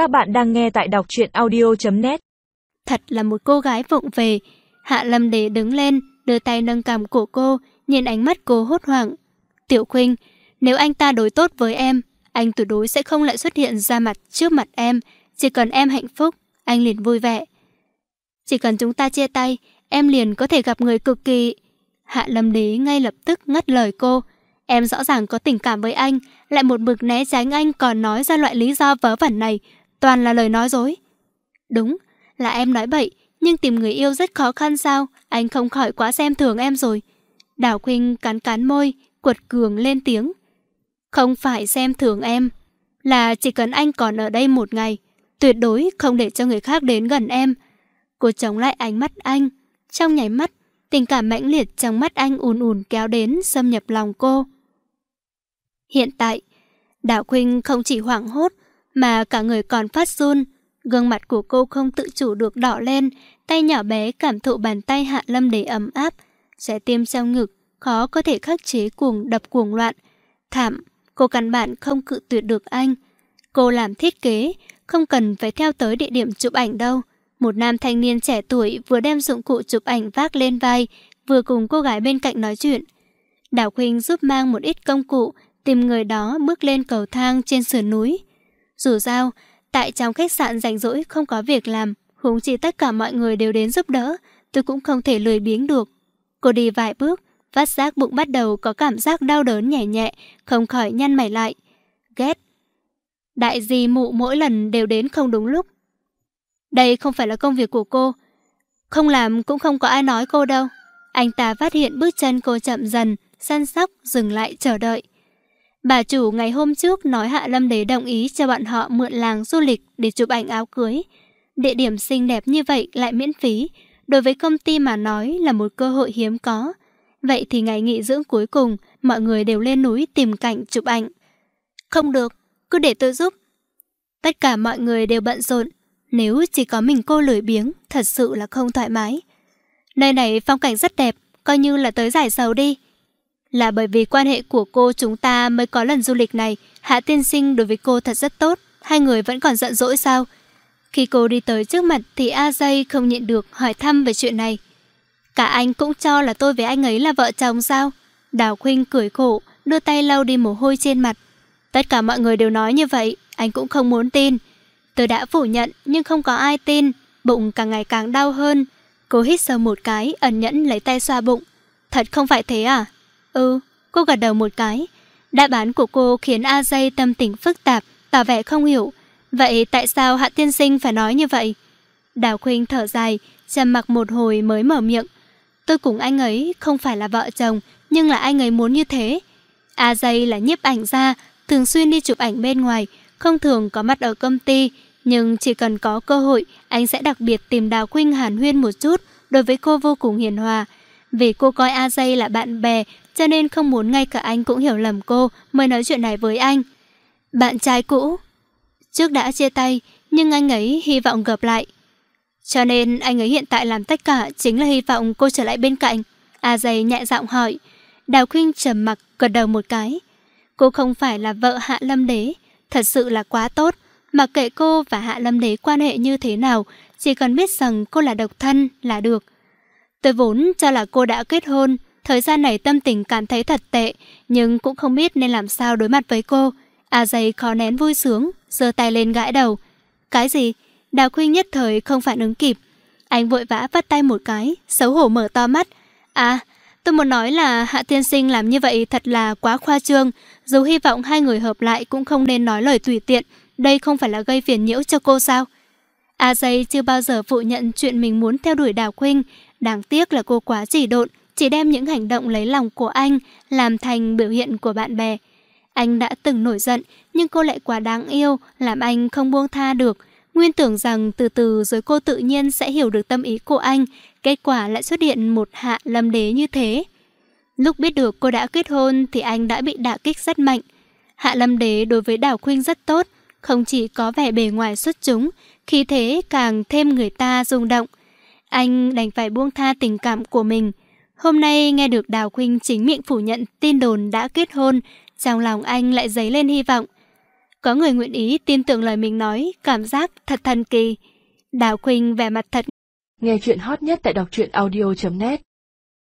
Các bạn đang nghe tại đọc truyện audio.net Thật là một cô gái vụng về. Hạ Lâm Đế đứng lên, đưa tay nâng cằm của cô, nhìn ánh mắt cô hốt hoảng. Tiểu Khuynh, nếu anh ta đối tốt với em, anh tuyệt đối sẽ không lại xuất hiện ra mặt trước mặt em. Chỉ cần em hạnh phúc, anh liền vui vẻ. Chỉ cần chúng ta chia tay, em liền có thể gặp người cực kỳ... Hạ Lâm Đế ngay lập tức ngắt lời cô. Em rõ ràng có tình cảm với anh, lại một mực né tránh anh còn nói ra loại lý do vớ vẩn này, toàn là lời nói dối. Đúng, là em nói bậy, nhưng tìm người yêu rất khó khăn sao, anh không khỏi quá xem thường em rồi. Đào Khuynh cắn cắn môi, quật cường lên tiếng. Không phải xem thường em, là chỉ cần anh còn ở đây một ngày, tuyệt đối không để cho người khác đến gần em. Cô chống lại ánh mắt anh, trong nháy mắt, tình cảm mãnh liệt trong mắt anh ùn ùn kéo đến xâm nhập lòng cô. Hiện tại, Đào Khuynh không chỉ hoảng hốt, mà cả người còn phát run. Gương mặt của cô không tự chủ được đỏ lên, tay nhỏ bé cảm thụ bàn tay Hạ Lâm để ấm áp. sẽ tim trong ngực, khó có thể khắc chế cuồng đập cuồng loạn. Thảm, cô căn bản không cự tuyệt được anh. Cô làm thiết kế, không cần phải theo tới địa điểm chụp ảnh đâu. Một nam thanh niên trẻ tuổi vừa đem dụng cụ chụp ảnh vác lên vai, vừa cùng cô gái bên cạnh nói chuyện. Đào Khuynh giúp mang một ít công cụ, tìm người đó bước lên cầu thang trên sườn núi. Dù sao, tại trong khách sạn rảnh rỗi không có việc làm, huống chi tất cả mọi người đều đến giúp đỡ, tôi cũng không thể lười biếng được. Cô đi vài bước, phát giác bụng bắt đầu có cảm giác đau đớn nhẹ nhẹ, không khỏi nhăn mày lại. Ghét. Đại di mụ mỗi lần đều đến không đúng lúc. Đây không phải là công việc của cô. Không làm cũng không có ai nói cô đâu. Anh ta phát hiện bước chân cô chậm dần, săn sóc, dừng lại chờ đợi. Bà chủ ngày hôm trước nói Hạ Lâm Đế đồng ý cho bọn họ mượn làng du lịch để chụp ảnh áo cưới. Địa điểm xinh đẹp như vậy lại miễn phí, đối với công ty mà nói là một cơ hội hiếm có. Vậy thì ngày nghỉ dưỡng cuối cùng, mọi người đều lên núi tìm cảnh chụp ảnh. Không được, cứ để tôi giúp. Tất cả mọi người đều bận rộn, nếu chỉ có mình cô lười biếng, thật sự là không thoải mái. Nơi này phong cảnh rất đẹp, coi như là tới giải sầu đi. Là bởi vì quan hệ của cô chúng ta mới có lần du lịch này, Hạ Tiên Sinh đối với cô thật rất tốt, hai người vẫn còn giận dỗi sao? Khi cô đi tới trước mặt thì A Dây không nhịn được hỏi thăm về chuyện này. Cả anh cũng cho là tôi với anh ấy là vợ chồng sao? Đào Khuynh cười khổ, đưa tay lau đi mồ hôi trên mặt. Tất cả mọi người đều nói như vậy, anh cũng không muốn tin. Tôi đã phủ nhận nhưng không có ai tin, bụng càng ngày càng đau hơn. Cô hít sâu một cái, ẩn nhẫn lấy tay xoa bụng. Thật không phải thế à? Ừ, cô gật đầu một cái. Đáp án của cô khiến A Dây tâm tình phức tạp, tỏ vẻ không hiểu. Vậy tại sao Hạ Tiên Sinh phải nói như vậy? Đào Khuynh thở dài, trầm mặc một hồi mới mở miệng. Tôi cùng anh ấy không phải là vợ chồng, nhưng là anh ấy muốn như thế. A Dây là nhiếp ảnh gia, thường xuyên đi chụp ảnh bên ngoài, không thường có mặt ở công ty, nhưng chỉ cần có cơ hội, anh sẽ đặc biệt tìm Đào Khuynh hàn huyên một chút, đối với cô vô cùng hiền hòa. Vì cô coi A Dây là bạn bè, cho nên không muốn ngay cả anh cũng hiểu lầm cô mới nói chuyện này với anh. Bạn trai cũ. Trước đã chia tay, nhưng anh ấy hy vọng gặp lại. Cho nên anh ấy hiện tại làm tất cả chính là hy vọng cô trở lại bên cạnh. A dây nhẹ giọng hỏi. Đào Khuynh trầm mặc gật đầu một cái. Cô không phải là vợ Hạ Lâm Đế, thật sự là quá tốt. Mặc kệ cô và Hạ Lâm Đế quan hệ như thế nào, chỉ cần biết rằng cô là độc thân là được. Tôi vốn cho là cô đã kết hôn, Thời gian này tâm tình cảm thấy thật tệ, nhưng cũng không biết nên làm sao đối mặt với cô. A dây khó nén vui sướng, giơ tay lên gãi đầu. Cái gì? Đào Khuynh nhất thời không phản ứng kịp. Anh vội vã vắt tay một cái, xấu hổ mở to mắt. À, tôi muốn nói là Hạ Tiên Sinh làm như vậy thật là quá khoa trương. Dù hy vọng hai người hợp lại cũng không nên nói lời tùy tiện. Đây không phải là gây phiền nhiễu cho cô sao? A dây chưa bao giờ phụ nhận chuyện mình muốn theo đuổi Đào Khuynh. Đáng tiếc là cô quá chỉ độn chỉ đem những hành động lấy lòng của anh làm thành biểu hiện của bạn bè. Anh đã từng nổi giận, nhưng cô lại quá đáng yêu, làm anh không buông tha được. Nguyên tưởng rằng từ từ rồi cô tự nhiên sẽ hiểu được tâm ý của anh, kết quả lại xuất hiện một hạ lâm đế như thế. Lúc biết được cô đã kết hôn thì anh đã bị đả kích rất mạnh. Hạ lâm đế đối với đảo khuynh rất tốt, không chỉ có vẻ bề ngoài xuất chúng, khi thế càng thêm người ta rung động. Anh đành phải buông tha tình cảm của mình, Hôm nay nghe được Đào Khuynh chính miệng phủ nhận tin đồn đã kết hôn, trong lòng anh lại dấy lên hy vọng. Có người nguyện ý tin tưởng lời mình nói, cảm giác thật thần kỳ. Đào Khuynh vẻ mặt thật. Nghe chuyện hot nhất tại đọc truyện audio.net